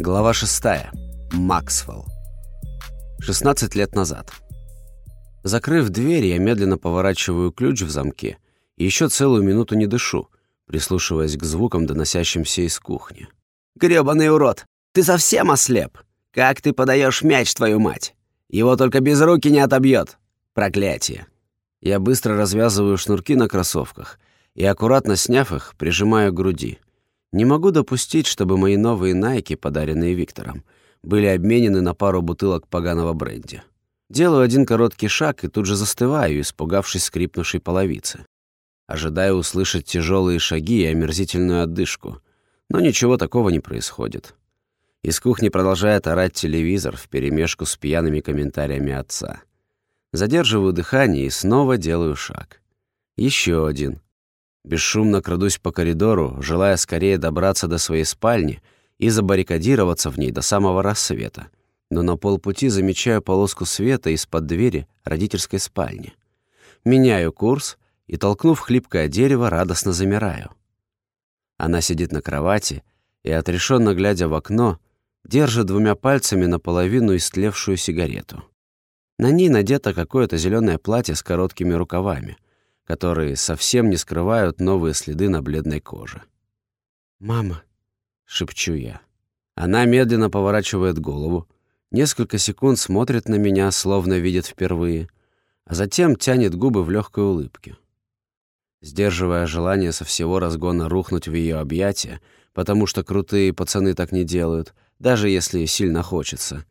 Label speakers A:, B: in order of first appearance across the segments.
A: Глава 6. Максвелл. 16 лет назад. Закрыв дверь, я медленно поворачиваю ключ в замке и еще целую минуту не дышу, прислушиваясь к звукам, доносящимся из кухни. «Гребаный урод! Ты совсем ослеп? Как ты подаешь мяч, твою мать? Его только без руки не отобьет! Проклятие!» Я быстро развязываю шнурки на кроссовках и, аккуратно сняв их, прижимаю к груди. Не могу допустить, чтобы мои новые найки, подаренные Виктором, были обменены на пару бутылок поганого бренди. Делаю один короткий шаг и тут же застываю, испугавшись скрипнувшей половицы. Ожидаю услышать тяжелые шаги и омерзительную отдышку, но ничего такого не происходит. Из кухни продолжает орать телевизор вперемешку с пьяными комментариями отца. Задерживаю дыхание и снова делаю шаг. Еще один — Бесшумно крадусь по коридору, желая скорее добраться до своей спальни и забаррикадироваться в ней до самого рассвета. Но на полпути замечаю полоску света из-под двери родительской спальни. Меняю курс и, толкнув хлипкое дерево, радостно замираю. Она сидит на кровати и, отрешенно глядя в окно, держит двумя пальцами наполовину истлевшую сигарету. На ней надето какое-то зеленое платье с короткими рукавами — которые совсем не скрывают новые следы на бледной коже. «Мама», — шепчу я. Она медленно поворачивает голову, несколько секунд смотрит на меня, словно видит впервые, а затем тянет губы в легкой улыбке. Сдерживая желание со всего разгона рухнуть в ее объятия, потому что крутые пацаны так не делают, даже если сильно хочется,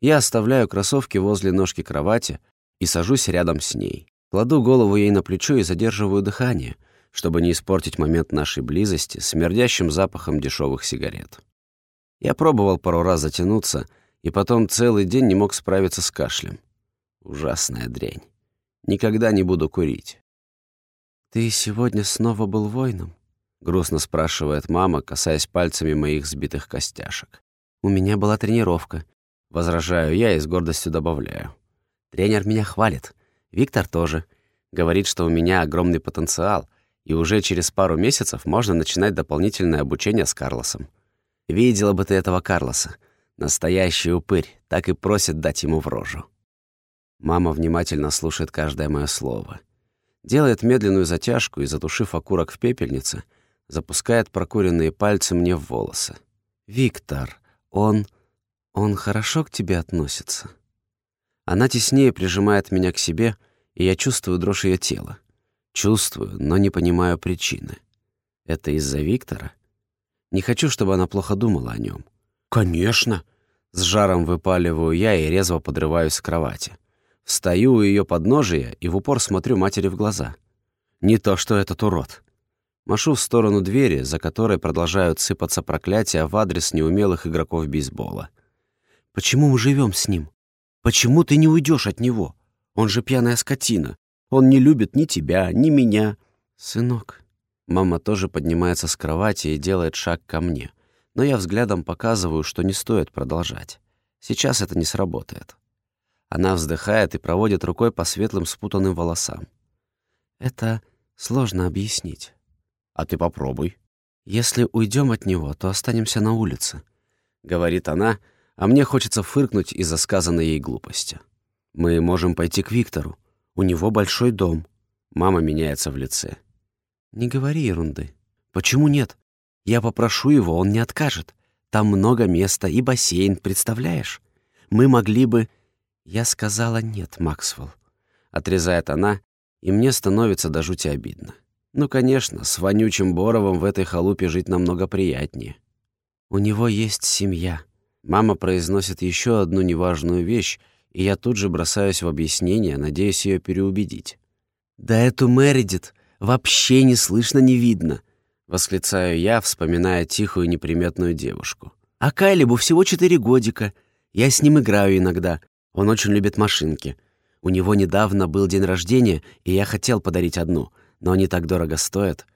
A: я оставляю кроссовки возле ножки кровати и сажусь рядом с ней. Кладу голову ей на плечо и задерживаю дыхание, чтобы не испортить момент нашей близости смердящим запахом дешевых сигарет. Я пробовал пару раз затянуться, и потом целый день не мог справиться с кашлем. Ужасная дрянь. Никогда не буду курить. «Ты сегодня снова был воином?» — грустно спрашивает мама, касаясь пальцами моих сбитых костяшек. «У меня была тренировка», — возражаю я и с гордостью добавляю. «Тренер меня хвалит. Виктор тоже. Говорит, что у меня огромный потенциал, и уже через пару месяцев можно начинать дополнительное обучение с Карлосом. Видела бы ты этого Карлоса. Настоящий упырь, так и просит дать ему в рожу. Мама внимательно слушает каждое мое слово. Делает медленную затяжку и, затушив окурок в пепельнице, запускает прокуренные пальцы мне в волосы. «Виктор, он... он хорошо к тебе относится?» Она теснее прижимает меня к себе, и я чувствую дрожь ее тела. Чувствую, но не понимаю причины. Это из-за Виктора? Не хочу, чтобы она плохо думала о нем. «Конечно!» С жаром выпаливаю я и резво подрываюсь с кровати. Встаю у ее подножия и в упор смотрю матери в глаза. Не то, что этот урод. Машу в сторону двери, за которой продолжают сыпаться проклятия в адрес неумелых игроков бейсбола. «Почему мы живем с ним? Почему ты не уйдешь от него? Он же пьяная скотина. Он не любит ни тебя, ни меня. Сынок. Мама тоже поднимается с кровати и делает шаг ко мне. Но я взглядом показываю, что не стоит продолжать. Сейчас это не сработает. Она вздыхает и проводит рукой по светлым спутанным волосам. Это сложно объяснить. А ты попробуй. Если уйдем от него, то останемся на улице, говорит она, а мне хочется фыркнуть из-за сказанной ей глупости. Мы можем пойти к Виктору. У него большой дом. Мама меняется в лице. Не говори ерунды. Почему нет? Я попрошу его, он не откажет. Там много места и бассейн, представляешь? Мы могли бы... Я сказала нет, Максвелл. Отрезает она, и мне становится до жути обидно. Ну, конечно, с вонючим Боровым в этой халупе жить намного приятнее. У него есть семья. Мама произносит еще одну неважную вещь, и я тут же бросаюсь в объяснение, надеясь ее переубедить. «Да эту Мередит вообще не слышно, не видно!» — восклицаю я, вспоминая тихую неприметную девушку. «А Кайлибу всего четыре годика. Я с ним играю иногда. Он очень любит машинки. У него недавно был день рождения, и я хотел подарить одну, но они так дорого стоят.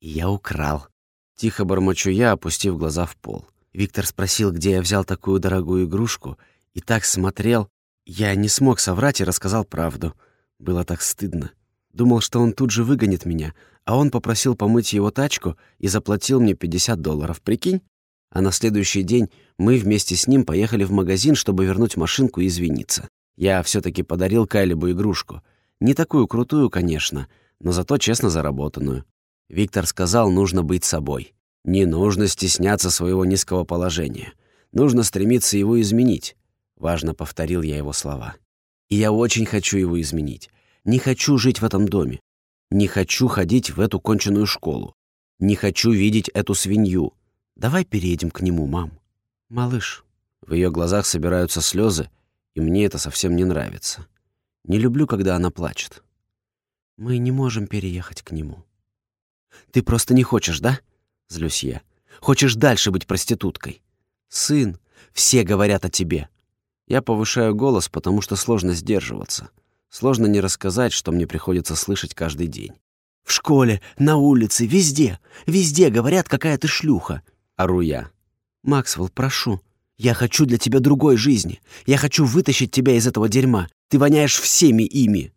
A: И я украл». Тихо бормочу я, опустив глаза в пол. Виктор спросил, где я взял такую дорогую игрушку, и так смотрел. Я не смог соврать и рассказал правду. Было так стыдно. Думал, что он тут же выгонит меня, а он попросил помыть его тачку и заплатил мне 50 долларов, прикинь? А на следующий день Мы вместе с ним поехали в магазин, чтобы вернуть машинку и извиниться. Я все таки подарил Кайлибу игрушку. Не такую крутую, конечно, но зато честно заработанную. Виктор сказал, нужно быть собой. Не нужно стесняться своего низкого положения. Нужно стремиться его изменить. Важно повторил я его слова. И я очень хочу его изменить. Не хочу жить в этом доме. Не хочу ходить в эту конченую школу. Не хочу видеть эту свинью. Давай переедем к нему, мам. «Малыш». В ее глазах собираются слезы, и мне это совсем не нравится. Не люблю, когда она плачет. «Мы не можем переехать к нему». «Ты просто не хочешь, да?» — злюсь я. «Хочешь дальше быть проституткой?» «Сын, все говорят о тебе». Я повышаю голос, потому что сложно сдерживаться. Сложно не рассказать, что мне приходится слышать каждый день. «В школе, на улице, везде, везде говорят, какая ты шлюха!» — ору я. «Максвелл, прошу, я хочу для тебя другой жизни. Я хочу вытащить тебя из этого дерьма. Ты воняешь всеми ими».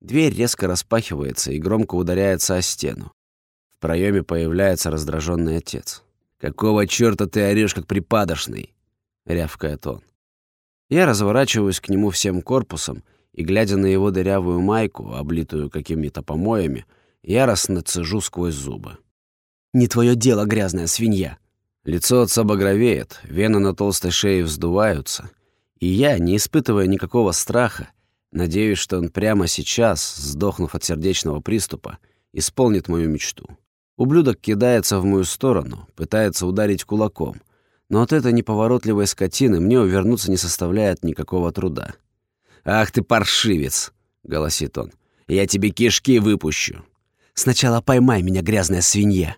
A: Дверь резко распахивается и громко ударяется о стену. Проеме появляется раздраженный отец. «Какого черта ты орешь, как припадочный?» — рявкает он. Я разворачиваюсь к нему всем корпусом и, глядя на его дырявую майку, облитую какими-то помоями, яростно цежу сквозь зубы. «Не твое дело, грязная свинья!» Лицо отца багровеет, вены на толстой шее вздуваются. И я, не испытывая никакого страха, надеюсь, что он прямо сейчас, сдохнув от сердечного приступа, исполнит мою мечту. Ублюдок кидается в мою сторону, пытается ударить кулаком, но от этой неповоротливой скотины мне увернуться не составляет никакого труда. «Ах ты паршивец!» — голосит он. «Я тебе кишки выпущу!» «Сначала поймай меня, грязная свинья!»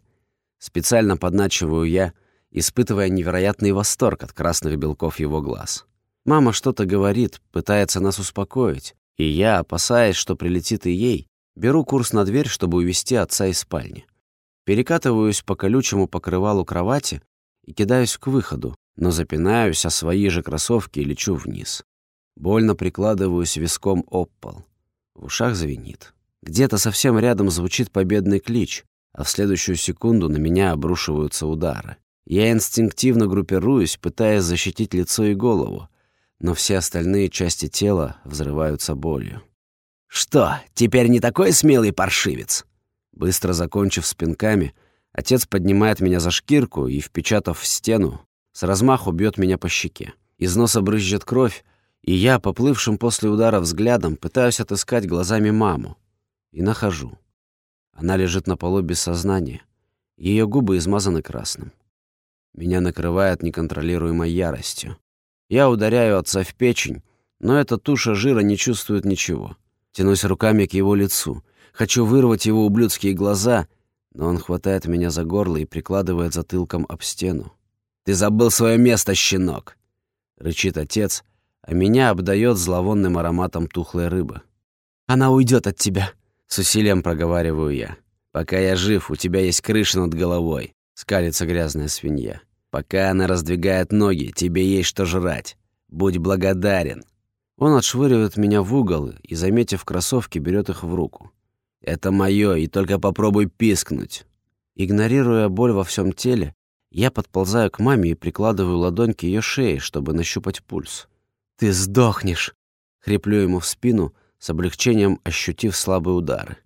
A: Специально подначиваю я, испытывая невероятный восторг от красных белков его глаз. Мама что-то говорит, пытается нас успокоить, и я, опасаясь, что прилетит и ей, беру курс на дверь, чтобы увести отца из спальни. Перекатываюсь по колючему покрывалу кровати и кидаюсь к выходу, но запинаюсь о свои же кроссовки и лечу вниз. Больно прикладываюсь виском об пол. В ушах звенит. Где-то совсем рядом звучит победный клич, а в следующую секунду на меня обрушиваются удары. Я инстинктивно группируюсь, пытаясь защитить лицо и голову, но все остальные части тела взрываются болью. «Что, теперь не такой смелый паршивец?» Быстро закончив с пинками, отец поднимает меня за шкирку и, впечатав в стену, с размаху бьет меня по щеке. Из носа брызжет кровь, и я, поплывшим после удара взглядом, пытаюсь отыскать глазами маму. И нахожу. Она лежит на полу без сознания. Ее губы измазаны красным. Меня накрывает неконтролируемой яростью. Я ударяю отца в печень, но эта туша жира не чувствует ничего. Тянусь руками к его лицу. Хочу вырвать его ублюдские глаза, но он хватает меня за горло и прикладывает затылком об стену. «Ты забыл свое место, щенок!» — рычит отец, а меня обдает зловонным ароматом тухлой рыбы. «Она уйдет от тебя», — с усилием проговариваю я. «Пока я жив, у тебя есть крыша над головой. — скалится грязная свинья. «Пока она раздвигает ноги, тебе есть что жрать. Будь благодарен». Он отшвыривает меня в угол и, заметив кроссовки, берет их в руку. «Это мое, и только попробуй пискнуть». Игнорируя боль во всем теле, я подползаю к маме и прикладываю ладонь к ее шее, чтобы нащупать пульс. «Ты сдохнешь!» — хриплю ему в спину, с облегчением ощутив слабые удары.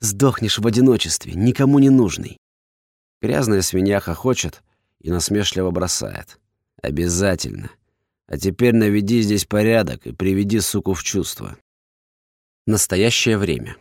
A: «Сдохнешь в одиночестве, никому не нужный. Грязная свинья хохочет и насмешливо бросает. «Обязательно. А теперь наведи здесь порядок и приведи суку в чувство». Настоящее время.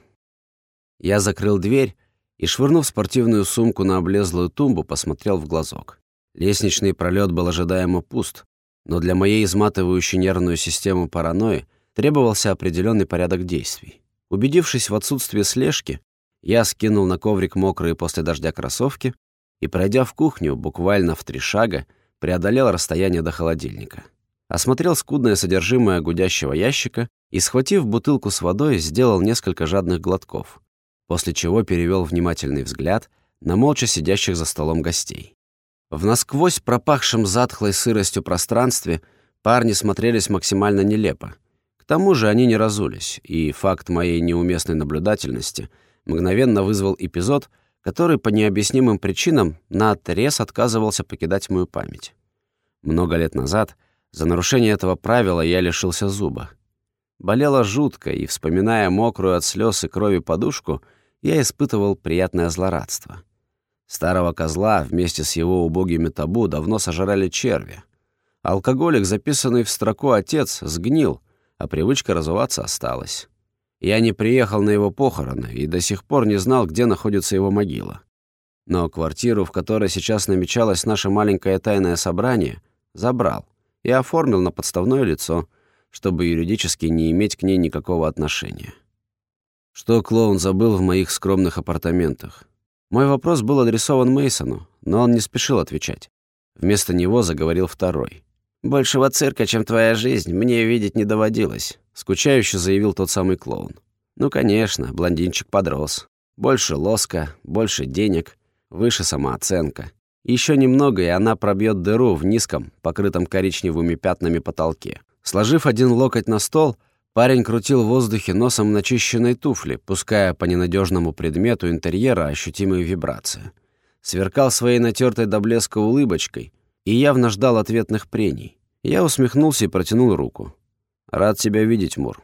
A: Я закрыл дверь и, швырнув спортивную сумку на облезлую тумбу, посмотрел в глазок. Лестничный пролет был ожидаемо пуст, но для моей изматывающей нервную систему паранойи требовался определенный порядок действий. Убедившись в отсутствии слежки, я скинул на коврик мокрые после дождя кроссовки и, пройдя в кухню буквально в три шага, преодолел расстояние до холодильника. Осмотрел скудное содержимое гудящего ящика и, схватив бутылку с водой, сделал несколько жадных глотков, после чего перевел внимательный взгляд на молча сидящих за столом гостей. В насквозь пропахшем затхлой сыростью пространстве парни смотрелись максимально нелепо. К тому же они не разулись, и факт моей неуместной наблюдательности мгновенно вызвал эпизод — который по необъяснимым причинам наотрез отказывался покидать мою память. Много лет назад за нарушение этого правила я лишился зуба. Болело жутко, и, вспоминая мокрую от слез и крови подушку, я испытывал приятное злорадство. Старого козла вместе с его убогими табу давно сожрали черви. Алкоголик, записанный в строку «отец», сгнил, а привычка разуваться осталась. Я не приехал на его похороны и до сих пор не знал, где находится его могила. Но квартиру, в которой сейчас намечалось наше маленькое тайное собрание, забрал и оформил на подставное лицо, чтобы юридически не иметь к ней никакого отношения. Что клоун забыл в моих скромных апартаментах? Мой вопрос был адресован Мейсону, но он не спешил отвечать. Вместо него заговорил второй. «Большего цирка, чем твоя жизнь, мне видеть не доводилось», — скучающе заявил тот самый клоун. «Ну, конечно, блондинчик подрос. Больше лоска, больше денег, выше самооценка. Еще немного, и она пробьет дыру в низком, покрытом коричневыми пятнами потолке. Сложив один локоть на стол, парень крутил в воздухе носом начищенной туфли, пуская по ненадежному предмету интерьера ощутимые вибрации. Сверкал своей натертой до блеска улыбочкой и явно ждал ответных прений. Я усмехнулся и протянул руку. «Рад тебя видеть, Мур».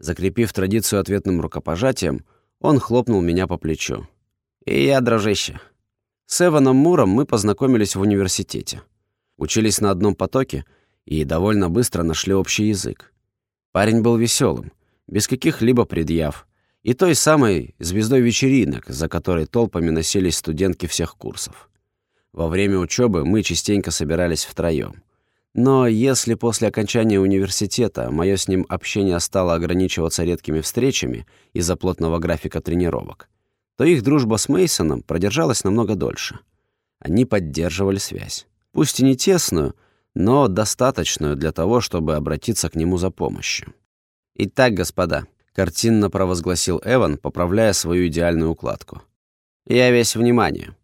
A: Закрепив традицию ответным рукопожатием, он хлопнул меня по плечу. «И я, дружище, с Эваном Муром мы познакомились в университете. Учились на одном потоке и довольно быстро нашли общий язык. Парень был веселым, без каких-либо предъяв, и той самой звездой вечеринок, за которой толпами носились студентки всех курсов. Во время учебы мы частенько собирались втроем. Но если после окончания университета мое с ним общение стало ограничиваться редкими встречами из-за плотного графика тренировок, то их дружба с Мейсоном продержалась намного дольше. Они поддерживали связь. Пусть и не тесную, но достаточную для того, чтобы обратиться к нему за помощью. «Итак, господа», — картинно провозгласил Эван, поправляя свою идеальную укладку. «Я весь внимание.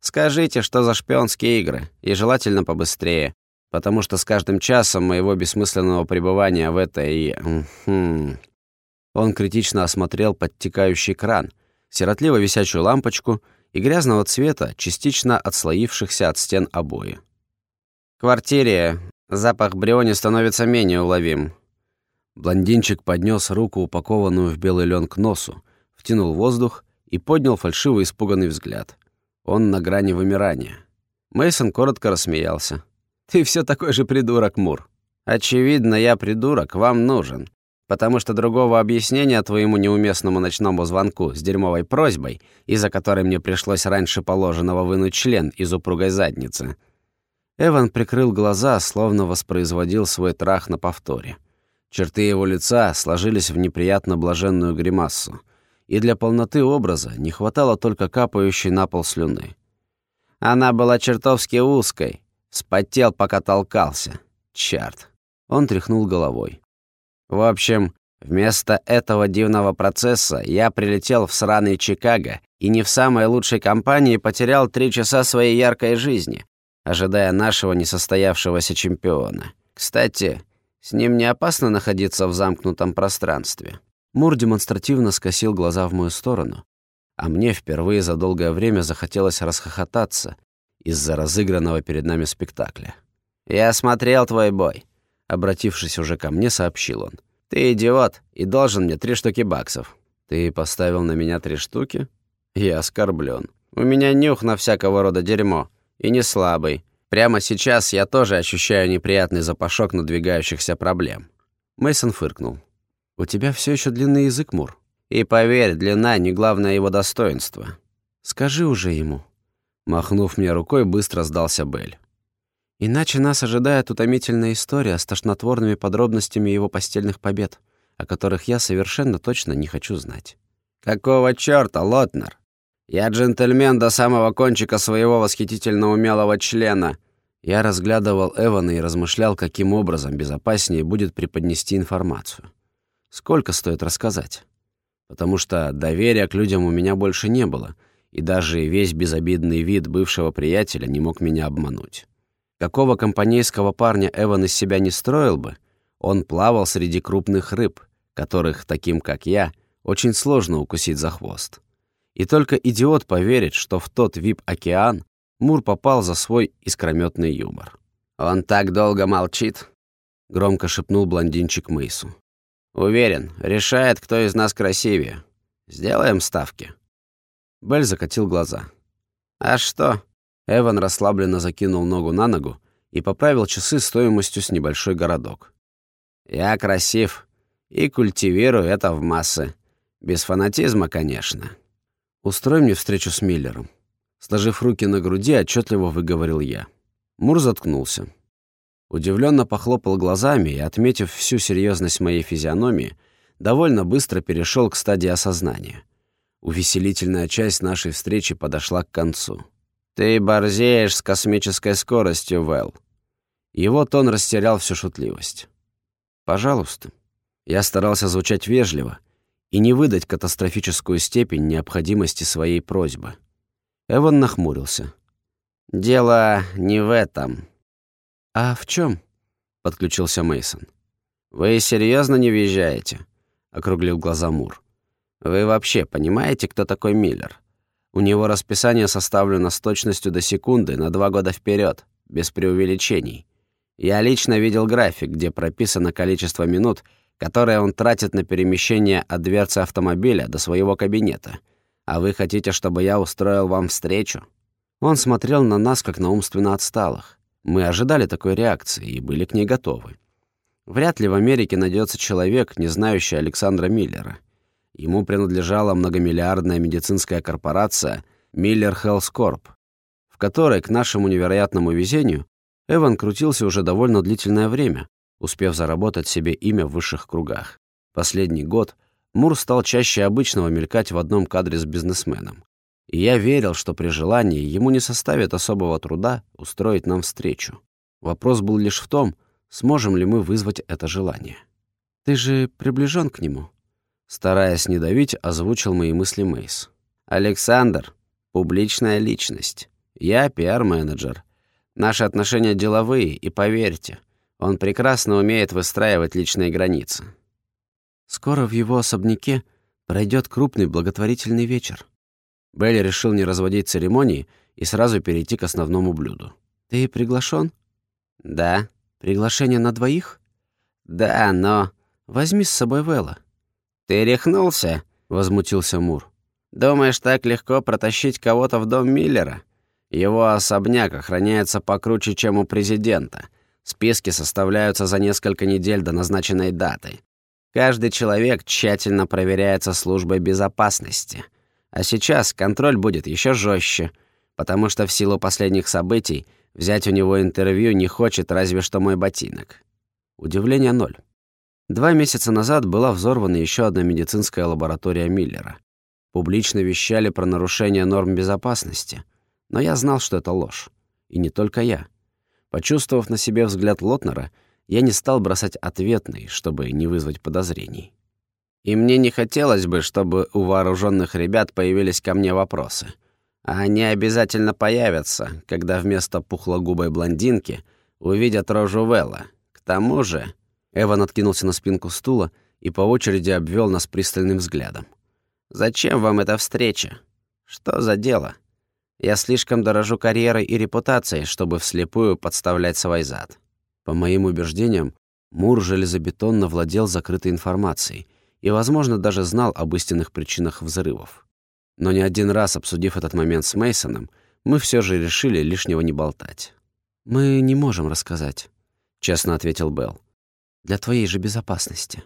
A: Скажите, что за шпионские игры, и желательно побыстрее, потому что с каждым часом моего бессмысленного пребывания в этой... Он критично осмотрел подтекающий кран — сиротливо висячую лампочку и грязного цвета, частично отслоившихся от стен обои. В квартире запах бриони становится менее уловим. Блондинчик поднес руку, упакованную в белый лен к носу, втянул воздух и поднял фальшивый испуганный взгляд. Он на грани вымирания. Мейсон коротко рассмеялся. «Ты все такой же придурок, Мур. Очевидно, я придурок, вам нужен потому что другого объяснения твоему неуместному ночному звонку с дерьмовой просьбой, из-за которой мне пришлось раньше положенного вынуть член из упругой задницы». Эван прикрыл глаза, словно воспроизводил свой трах на повторе. Черты его лица сложились в неприятно блаженную гримассу, и для полноты образа не хватало только капающей на пол слюны. Она была чертовски узкой, спотел, пока толкался. Черт. Он тряхнул головой. В общем, вместо этого дивного процесса я прилетел в сраный Чикаго и не в самой лучшей компании потерял три часа своей яркой жизни, ожидая нашего несостоявшегося чемпиона. Кстати, с ним не опасно находиться в замкнутом пространстве. Мур демонстративно скосил глаза в мою сторону, а мне впервые за долгое время захотелось расхохотаться из-за разыгранного перед нами спектакля. «Я смотрел твой бой. Обратившись уже ко мне, сообщил он. «Ты идиот и должен мне три штуки баксов». «Ты поставил на меня три штуки?» «Я оскорблен. У меня нюх на всякого рода дерьмо. И не слабый. Прямо сейчас я тоже ощущаю неприятный запашок надвигающихся проблем». Мейсон фыркнул. «У тебя все еще длинный язык, Мур. И поверь, длина не главное его достоинство. Скажи уже ему». Махнув мне рукой, быстро сдался Белль. Иначе нас ожидает утомительная история с тошнотворными подробностями его постельных побед, о которых я совершенно точно не хочу знать. «Какого чёрта, Лотнер? Я джентльмен до самого кончика своего восхитительно умелого члена». Я разглядывал Эвана и размышлял, каким образом безопаснее будет преподнести информацию. Сколько стоит рассказать? Потому что доверия к людям у меня больше не было, и даже весь безобидный вид бывшего приятеля не мог меня обмануть. Какого компанейского парня Эван из себя не строил бы, он плавал среди крупных рыб, которых, таким как я, очень сложно укусить за хвост. И только идиот поверит, что в тот вип-океан Мур попал за свой искрометный юмор. «Он так долго молчит», — громко шепнул блондинчик Мейсу. «Уверен, решает, кто из нас красивее. Сделаем ставки». Белль закатил глаза. «А что?» Эван расслабленно закинул ногу на ногу и поправил часы стоимостью с небольшой городок. «Я красив и культивирую это в массы. Без фанатизма, конечно». «Устрой мне встречу с Миллером». Сложив руки на груди, отчетливо выговорил я. Мур заткнулся. Удивленно похлопал глазами и, отметив всю серьезность моей физиономии, довольно быстро перешел к стадии осознания. Увеселительная часть нашей встречи подошла к концу. «Ты борзеешь с космической скоростью, Вэл». Его тон растерял всю шутливость. «Пожалуйста». Я старался звучать вежливо и не выдать катастрофическую степень необходимости своей просьбы. Эван нахмурился. «Дело не в этом». «А в чем? подключился Мейсон. «Вы серьезно не въезжаете?» — округлил глаза Мур. «Вы вообще понимаете, кто такой Миллер? У него расписание составлено с точностью до секунды на два года вперед, без преувеличений. Я лично видел график, где прописано количество минут, которое он тратит на перемещение от дверцы автомобиля до своего кабинета. А вы хотите, чтобы я устроил вам встречу?» Он смотрел на нас, как на умственно отсталых. Мы ожидали такой реакции и были к ней готовы. Вряд ли в Америке найдется человек, не знающий Александра Миллера. Ему принадлежала многомиллиардная медицинская корпорация Miller Health Corp, в которой, к нашему невероятному везению, Эван крутился уже довольно длительное время, успев заработать себе имя в высших кругах. Последний год Мур стал чаще обычного мелькать в одном кадре с бизнесменом. И я верил, что при желании ему не составит особого труда устроить нам встречу. Вопрос был лишь в том, сможем ли мы вызвать это желание. «Ты же приближен к нему?» Стараясь не давить, озвучил мои мысли Мейс. «Александр — публичная личность. Я пиар-менеджер. Наши отношения деловые, и поверьте, он прекрасно умеет выстраивать личные границы». «Скоро в его особняке пройдет крупный благотворительный вечер». Белли решил не разводить церемонии и сразу перейти к основному блюду. «Ты приглашен? «Да». «Приглашение на двоих?»
B: «Да, но...»
A: «Возьми с собой Вэлла».
B: «Ты рехнулся?» — возмутился Мур. «Думаешь, так легко протащить кого-то в дом Миллера? Его особняк охраняется покруче, чем у президента. Списки составляются за несколько недель до назначенной даты. Каждый человек тщательно проверяется службой безопасности. А сейчас контроль будет еще жестче, потому что в силу последних событий взять у него интервью не хочет разве что мой ботинок. Удивление ноль. Два месяца назад была взорвана еще одна медицинская лаборатория Миллера. Публично вещали про нарушение норм безопасности. Но я знал, что это ложь. И не только я. Почувствовав на себе взгляд Лотнера, я не стал бросать ответный, чтобы не вызвать подозрений. И мне не хотелось бы, чтобы у вооруженных ребят появились ко мне вопросы. А они обязательно появятся, когда вместо пухлогубой блондинки увидят рожу Вэлла. К тому же...
A: Эван откинулся на спинку стула и по очереди обвел нас пристальным взглядом.
B: «Зачем вам эта встреча? Что за дело? Я слишком дорожу карьерой и репутацией, чтобы вслепую подставлять свой зад».
A: По моим убеждениям, Мур железобетонно владел закрытой информацией и, возможно, даже знал об истинных причинах взрывов. Но не один раз, обсудив этот момент с Мейсоном, мы все же решили лишнего не болтать. «Мы не можем рассказать», — честно ответил Белл для твоей же безопасности».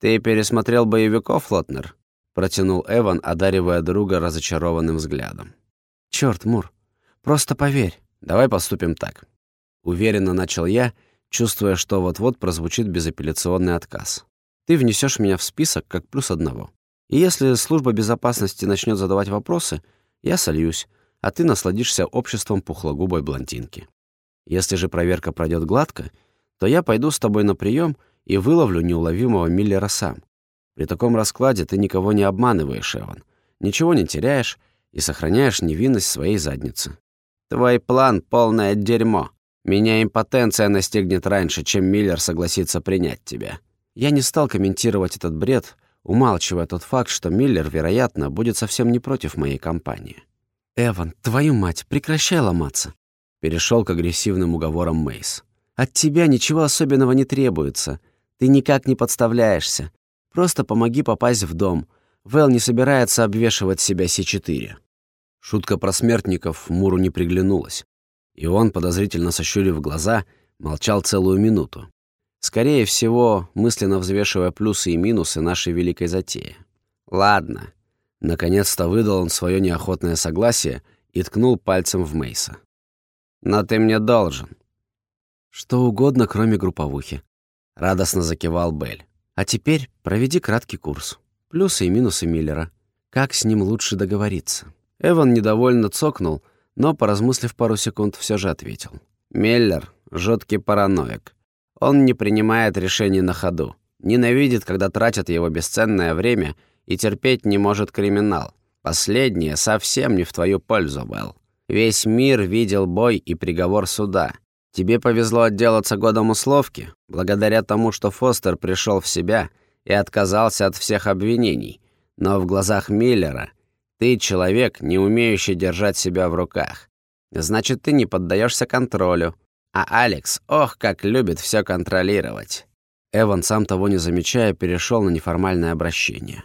B: «Ты пересмотрел боевиков, Лотнер?» — протянул Эван, одаривая друга разочарованным взглядом.
A: «Чёрт, Мур, просто поверь. Давай поступим так». Уверенно начал я, чувствуя, что вот-вот прозвучит безапелляционный отказ. «Ты внесешь меня в список как плюс одного. И если служба безопасности начнет задавать вопросы, я сольюсь, а ты насладишься обществом пухлогубой блондинки. Если же проверка пройдет гладко — то я пойду с тобой на прием и выловлю неуловимого Миллера сам. При таком раскладе ты никого не обманываешь, Эван. Ничего не теряешь и сохраняешь невинность своей задницы.
B: Твой план — полное дерьмо. Меня импотенция настигнет раньше, чем Миллер согласится принять тебя.
A: Я не стал комментировать этот бред, умалчивая тот факт, что Миллер, вероятно, будет совсем не против моей компании. «Эван, твою мать, прекращай ломаться. Перешел к агрессивным уговорам Мейс.
B: «От тебя ничего особенного не требуется. Ты никак не подставляешься. Просто помоги попасть в дом. Вэл не собирается обвешивать себя С4».
A: Шутка про смертников Муру не приглянулась, и он, подозрительно сощурив глаза, молчал целую минуту. Скорее всего, мысленно взвешивая плюсы и минусы нашей великой затеи. «Ладно». Наконец-то выдал он свое неохотное согласие и ткнул пальцем в Мейса. «Но ты мне должен».
B: «Что угодно, кроме групповухи», — радостно закивал Белль. «А теперь проведи краткий курс. Плюсы и минусы Миллера. Как с ним лучше договориться?»
A: Эван недовольно цокнул, но, поразмыслив пару секунд, все же ответил. «Миллер — жуткий параноик. Он не принимает решений на ходу, ненавидит, когда тратят его бесценное время и терпеть не может криминал. Последнее совсем не в твою пользу, Белл. Весь мир видел бой и приговор суда. Тебе повезло отделаться годом условки, благодаря тому, что Фостер пришел в себя и отказался от всех обвинений. Но в глазах Миллера — ты человек, не умеющий держать себя в руках. Значит, ты не поддаешься контролю. А Алекс, ох, как любит все контролировать.
B: Эван, сам того не замечая, перешел на неформальное обращение.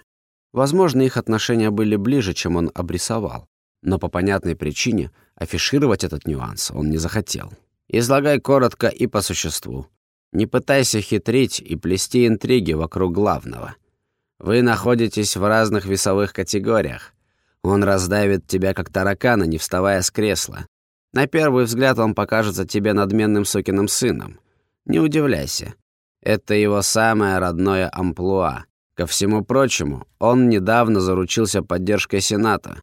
B: Возможно, их отношения были ближе, чем он обрисовал. Но по понятной причине афишировать этот нюанс он не захотел.
A: Излагай коротко и по существу. Не пытайся хитрить и плести интриги вокруг главного. Вы находитесь в разных весовых категориях. Он раздавит тебя, как таракана, не вставая с кресла. На первый взгляд он покажется тебе надменным сукиным сыном. Не удивляйся. Это его самое родное амплуа. Ко всему прочему, он недавно заручился поддержкой Сената.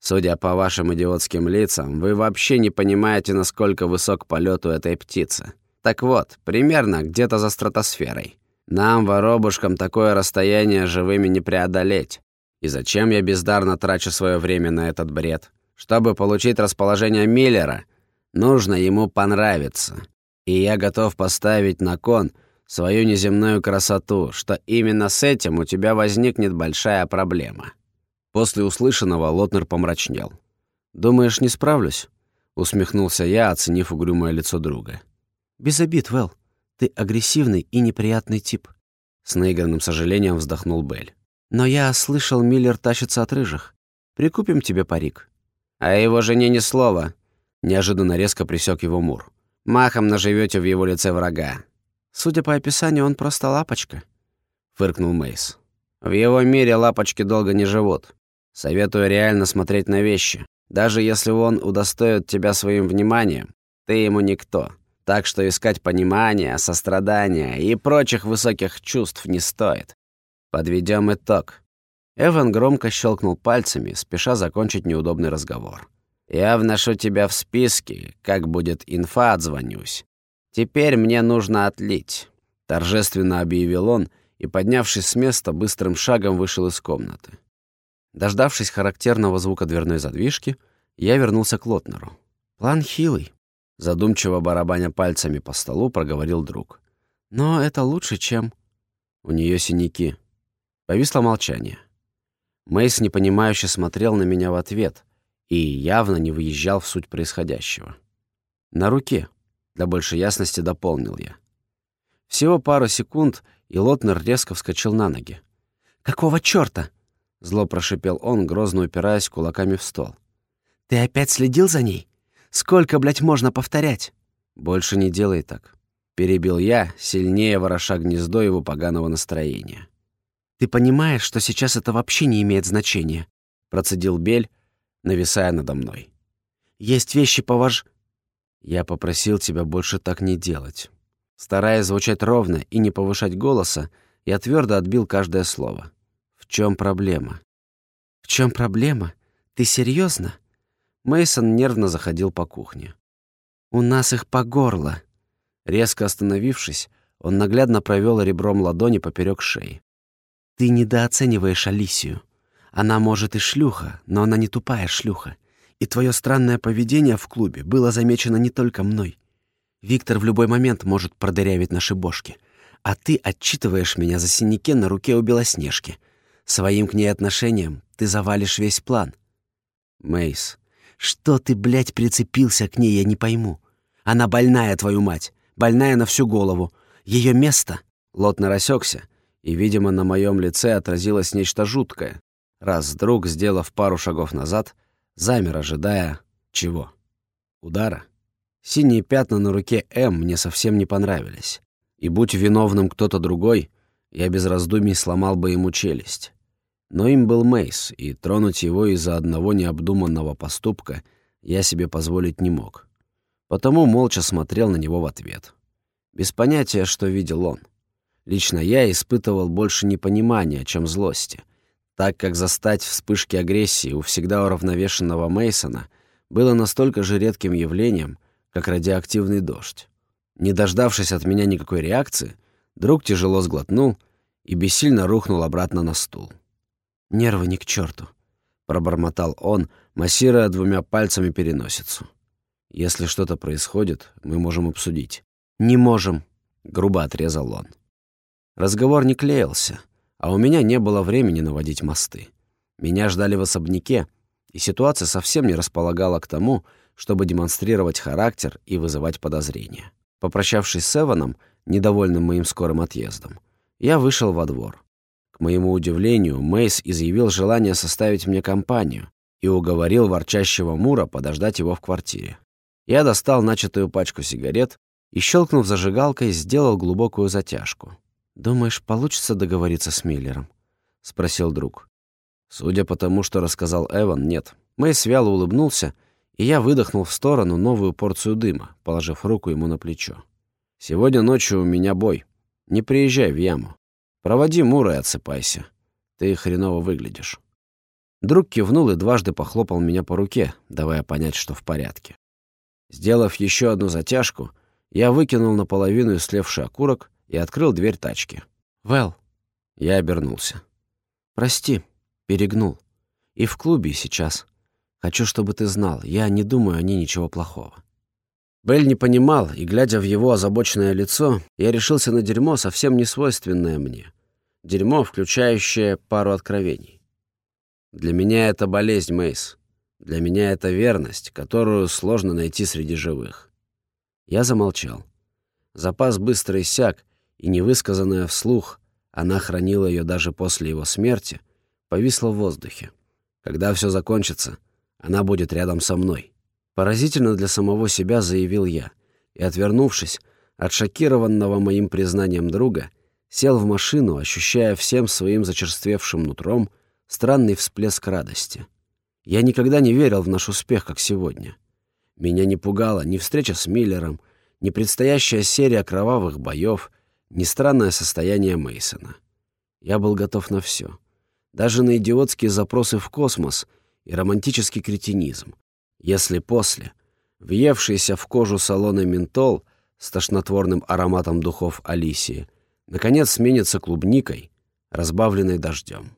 A: Судя по вашим идиотским лицам, вы вообще не понимаете, насколько высок полет у этой птицы. Так вот, примерно где-то за стратосферой. Нам, воробушкам, такое расстояние живыми не преодолеть. И зачем я бездарно трачу свое время на этот бред? Чтобы получить расположение Миллера, нужно ему понравиться. И я готов поставить на кон свою неземную красоту, что именно с этим у тебя возникнет большая проблема».
B: После услышанного Лотнер помрачнел. «Думаешь, не справлюсь?» — усмехнулся я, оценив угрюмое лицо друга. «Без обид, Вэл. Ты агрессивный и неприятный тип». С наигранным сожалением вздохнул Белль. Но я слышал, Миллер тащится от рыжих. Прикупим тебе парик».
A: «А его жене ни слова», — неожиданно резко присек его Мур. «Махом наживете в его лице врага».
B: «Судя по описанию, он просто лапочка», — фыркнул Мейс.
A: «В его мире лапочки долго не живут. Советую реально смотреть на вещи. Даже если он удостоит тебя своим вниманием, ты ему никто. Так что искать понимания, сострадания и прочих высоких чувств не стоит. Подведем итог. Эван громко щелкнул пальцами, спеша закончить неудобный разговор. «Я вношу тебя в списки, как будет инфа, отзвонюсь. Теперь мне нужно отлить», — торжественно объявил он и, поднявшись с места, быстрым шагом вышел из комнаты.
B: Дождавшись характерного звука дверной задвижки, я вернулся к Лотнеру. «План хилый», — задумчиво барабаня пальцами по столу, проговорил друг. «Но это лучше, чем...» «У нее синяки», Повисло молчание. Мейс непонимающе смотрел на меня в ответ и явно не выезжал в суть происходящего. «На руке», — для большей ясности дополнил я. Всего пару секунд, и Лотнер резко вскочил на ноги. «Какого чёрта?» — зло прошипел он, грозно упираясь кулаками в стол. «Ты опять следил за ней? Сколько, блядь, можно повторять?» «Больше не делай так», — перебил я, сильнее вороша гнездо его поганого настроения. «Ты понимаешь, что сейчас это вообще не имеет значения?» — процедил Бель, нависая надо мной. «Есть вещи поваж...» «Я попросил тебя больше так не делать». Стараясь звучать ровно и не повышать голоса, я твердо отбил каждое слово. «В чем проблема?» «В чем проблема? Ты серьезно? Мейсон нервно заходил по кухне. «У нас их по горло». Резко остановившись, он наглядно провел ребром ладони поперек шеи. Ты недооцениваешь Алисию. Она, может, и шлюха, но она не тупая шлюха. И твое странное поведение в клубе было замечено не только мной. Виктор в любой момент может продырявить наши бошки. А ты отчитываешь меня за синяки на руке у Белоснежки. Своим к ней отношением ты завалишь весь план. Мейс,
A: Что ты, блядь, прицепился к ней, я не пойму. Она больная, твою мать, больная на всю голову. Ее место...» Лот нарасекся, и, видимо, на моем лице отразилось нечто жуткое, раз вдруг, сделав пару шагов назад, замер, ожидая... чего? Удара? Синие пятна на руке М мне совсем не понравились. И будь виновным кто-то другой, я без раздумий сломал бы ему челюсть. Но им был Мейс, и тронуть его из-за одного необдуманного поступка я себе позволить не мог. Потому молча смотрел на него в ответ. Без понятия, что видел он. Лично я испытывал больше непонимания, чем злости, так как застать вспышки агрессии у всегда уравновешенного Мейсона было настолько же редким явлением, как радиоактивный дождь. Не дождавшись от меня никакой реакции, друг тяжело сглотнул и бессильно рухнул обратно на стул. «Нервы ни к черту», — пробормотал он, массируя двумя пальцами переносицу. «Если что-то происходит, мы можем обсудить». «Не можем», — грубо отрезал он. Разговор не клеился, а у меня не было времени наводить мосты. Меня ждали в особняке, и ситуация совсем не располагала к тому, чтобы демонстрировать характер и вызывать подозрения. Попрощавшись с Эваном, недовольным моим скорым отъездом, я вышел во двор. Моему удивлению, Мейс изъявил желание составить мне компанию и уговорил ворчащего Мура подождать его в квартире. Я достал начатую пачку сигарет и, щелкнув зажигалкой, сделал глубокую затяжку. «Думаешь, получится договориться с Миллером?» — спросил друг. Судя по тому, что рассказал Эван, нет. Мейс вяло улыбнулся, и я выдохнул в сторону новую порцию дыма, положив руку ему на плечо. «Сегодня ночью у меня бой. Не приезжай в яму. Проводи Мура и отсыпайся. Ты хреново выглядишь». Друг кивнул и дважды похлопал меня по руке, давая понять, что в порядке. Сделав еще одну затяжку, я выкинул наполовину ислевший окурок и открыл дверь тачки. «Вэл». Я обернулся. «Прости, перегнул. И в клубе, сейчас. Хочу, чтобы ты знал, я не думаю о ней ничего плохого». Белль не понимал, и, глядя в его озабоченное лицо, я решился на дерьмо, совсем не свойственное мне. Дерьмо, включающее пару откровений. Для меня это болезнь, Мейс. Для меня это верность, которую сложно найти среди живых. Я замолчал. Запас быстро иссяк, и невысказанная вслух, она хранила ее даже после его смерти, повисла в воздухе. Когда все закончится, она будет рядом со мной. Поразительно для самого себя заявил я, и, отвернувшись от шокированного моим признанием друга, сел в машину, ощущая всем своим зачерствевшим нутром странный всплеск радости. Я никогда не верил в наш успех, как сегодня. Меня не пугала ни встреча с Миллером, ни предстоящая серия кровавых боев, ни странное состояние Мейсона. Я был готов на все, даже на идиотские запросы в космос и романтический кретинизм, если после, въевшийся в кожу салона ментол с тошнотворным ароматом духов Алисии, наконец сменится клубникой, разбавленной дождем.